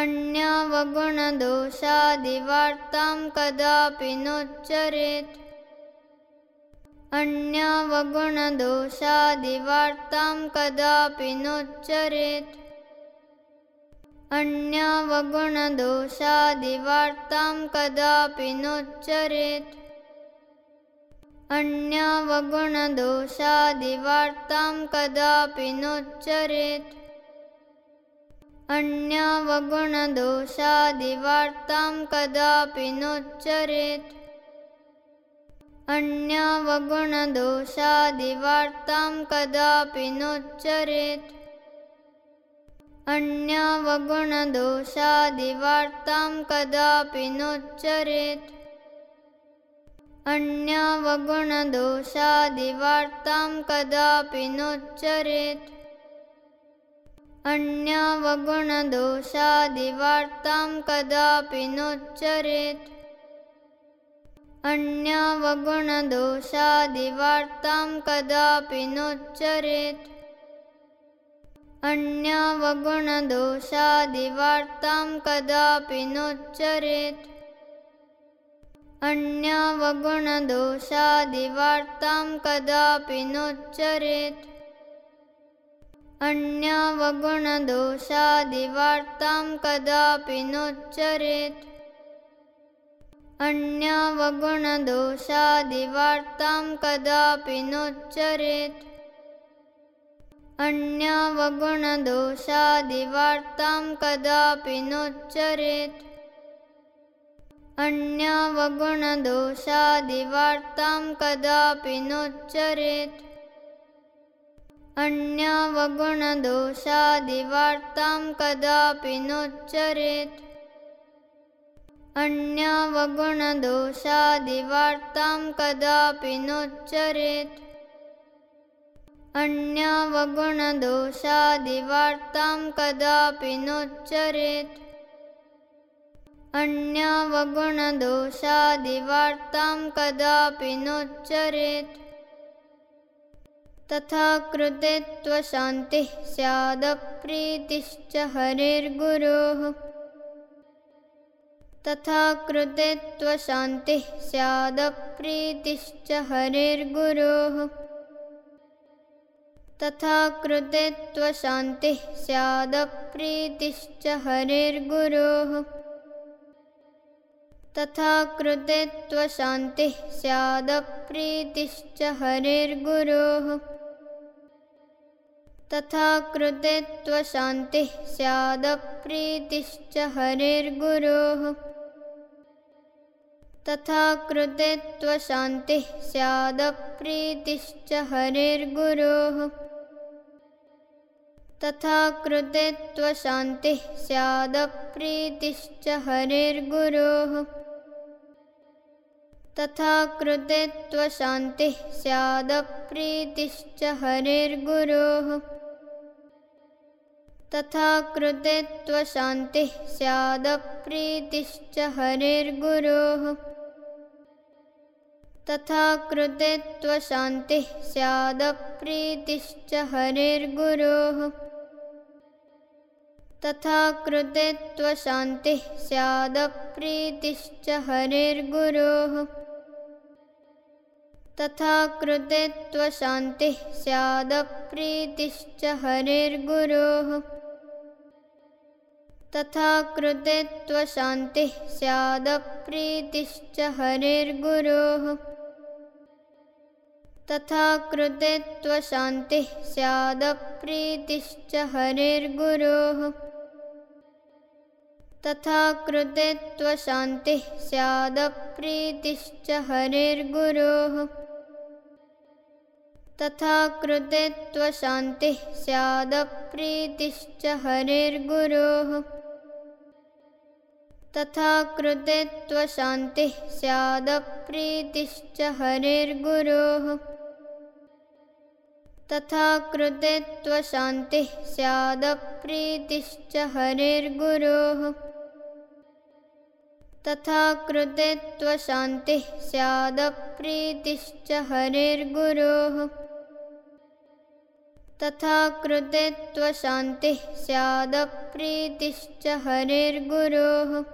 अन्यावगुणदोषादिवार्तां कदापि नोच्चरेत्। अन्यावगुणदोषादिवार्तां कदापि नोच्चरेत्। अन्यावगुणदोषादिवार्तां कदापि नोच्चरेत्। अन्यावगुणदोषादिवार्तां कदापि नोच्चरेत् अन्यावगुणदोषादिवार्तां कदापि नोच्चरेत्। अन्यावगुणदोषादिवार्तां कदापि नोच्चरेत्। अन्यावगुणदोषादिवार्तां कदापि नोच्चरेत्। अन्यावगुणदोषादिवार्तां कदापि नोच्चरेत् अन्यावगुणदोषादिवार्तां कदापि नोच्चरेत्। अन्यावगुणदोषादिवार्तां कदापि नोच्चरेत्। अन्यावगुणदोषादिवार्तां कदापि नोच्चरेत्। अन्यावगुणदोषादिवार्तां कदापि नोच्चरेत् अन्यावगुणदोषादिवार्तां कदापि नोच्चरेत्। अन्यावगुणदोषादिवार्तां कदापि नोच्चरेत्। अन्यावगुणदोषादिवार्तां कदापि नोच्चरेत्। अन्यावगुणदोषादिवार्तां कदापि नोच्चरेत् अन्यावगुणदोषादिवार्तां कदापि नोच्चरेत्। अन्यावगुणदोषादिवार्तां कदापि नोच्चरेत्। अन्यावगुणदोषादिवार्तां कदापि नोच्चरेत्। अन्यावगुणदोषादिवार्तां कदापि नोच्चरेत् तथा कृते त्वशान्तिः स्यादप्रीतिश्च हरेर्गुरोः। तथा कृते त्वशान्तिः स्यादप्रीतिश्च हरेर्गुरोः। तथा कृते त्वशान्तिः स्यादप्रीतिश्च हरेर्गुरोः तथा कृते त्वशान्तिः स्यादप्रीतिश्च हरेर्गुरोः। तथा कृते त्वशान्तिः स्यादप्रीतिश्च हरेर्गुरोः। तथा कृते त्वशान्तिः स्यादप्रीतिश्च हरेर्गुरोः। तथा कृते त्वशान्तिः स्यादप्रीतिश्च हरेर्गुरोः तथा कृते त्वशान्तिः स्यादप्रीतिश्च हरेर्गुरोः। तथा कृते त्वशान्तिः स्यादप्रीतिश्च हरेर्गुरोः। तथा कृते त्वशान्तिः स्यादप्रीतिश्च हरेर्गुरोः। तथा कृते त्वशान्तिः स्यादप्रीतिश्च हरेर्गुरोः तथा कृते त्वशान्तिः स्यादप्रीतिश्च हरेर्गुरोः। तथा कृते त्वशान्तिः स्यादप्रीतिश्च हरेर्गुरोः। तथा कृते त्वशान्तिः स्यादप्रीतिश्च हरेर्गुरोः। तथा कृते त्वशान्तिः स्यादप्रीतिश्च हरेर्गुरोः तथा कृते त्वशान्तिः स्यादप्रीतिश्च हरेर्गुरोः। तथा कृते त्वशान्तिः स्यादप्रीतिश्च हरेर्गुरोः। तथा कृते त्वशान्तिः स्यादप्रीतिश्च हरेर्गुरोः तथा कृते त्वशान्तिः स्यादप्रीतिश्च हरेर्गुरोः। तथा कृतेत्वशान्तिः स्यादप्रीतिश्च हरेर्गुरोः।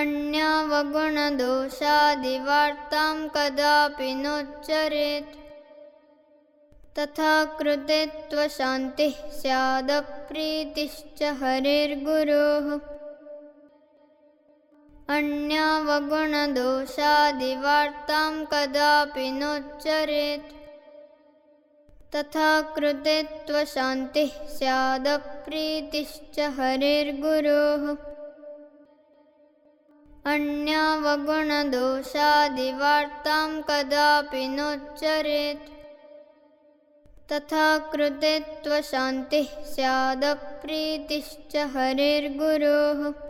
अन्यावगुणदोषादिवार्तां कदापि नोच्चरेत्। तथा कृतेत्वशान्तिः स्यादप्रीतिश्च हरेर्गुरोः अन्यावगुणदोषादिवार्तां कदापि नोच्चरेत्। तथा कृतेत्वशान्तिः स्यादप्रीतिश्च हरेर्गुरोः। अन्यावगुणदोषादिवार्तां कदापि नोच्चरेत्। तथा कृतेत्वशान्तिः स्यादप्रीतिश्च हरेर्गुरोः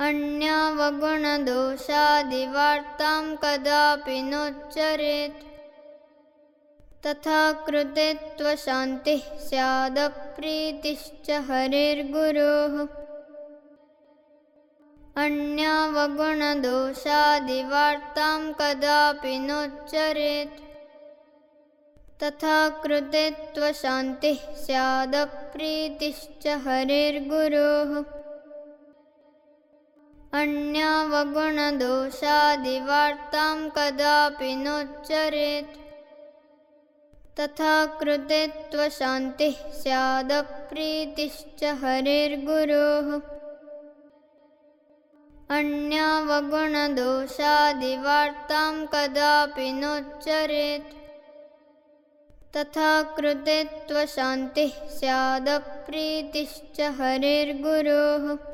अन्यावगुणदोषादिवार्तां कदापि नोच्चरेत्। तथा कृतेत्वशान्तिः स्यादप्रीतिश्च हरेर्गुरोः। अन्यावगुणदोषादिवार्तां कदापि नोच्चरेत्। तथा कृतेत्वशान्तिः स्यादप्रीतिश्च हरेर्गुरोः अन्यावगुणदोषादिवार्तां कदापि नोच्चरेत्। तथा कृतेत्वशान्तिः स्यादप्रीतिश्च हरेर्गुरोः। अन्यावगुणदोषादिवार्तां कदापि नोच्चरेत्। तथा कृतेत्वशान्तिः स्यादप्रीतिश्च हरेर्गुरोः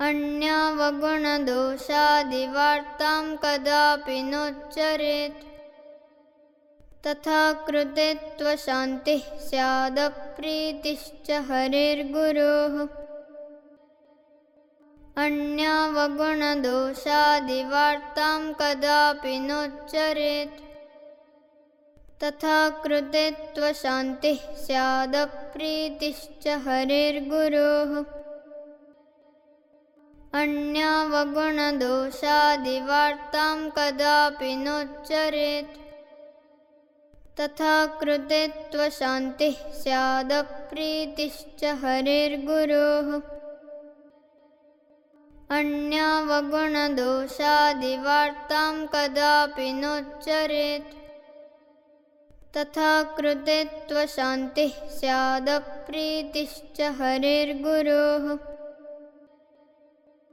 अन्यावगुणदोषादिवार्तां कदापि नोच्चरेत्। तथा कृतेत्वशान्तिः स्यादप्रीतिश्च हरेर्गुरोः। अन्यावगुणदोषादिवार्तां कदापि नोच्चरेत्। तथा कृतेत्वशान्तिः स्यादप्रीतिश्च हरेर्गुरोः अन्यावगुणदोषादिवार्तां कदापि नोच्चरेत्। तथा कृतेत्वशान्तिः स्यादप्रीतिश्च हरेर्गुरोः। अन्यावगुणदोषादिवार्तां कदापि नोच्चरेत्। तथा कृतेत्वशान्तिः स्यादप्रीतिश्च हरेर्गुरोः